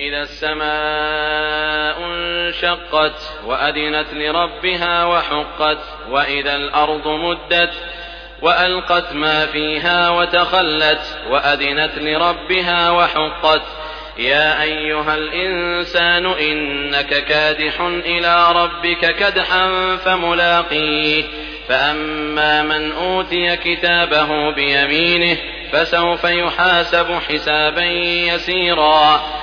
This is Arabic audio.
إذا السماء انشقت وأذنت لربها وحقت وإذا الأرض مدت وألقت ما فيها وتخلت وأذنت لربها وحقت يا أيها الإنسان إنك كادح إلى ربك كدحا فملاقيه فأما من أوتي كتابه بيمينه فسوف يحاسب حسابا يسيرا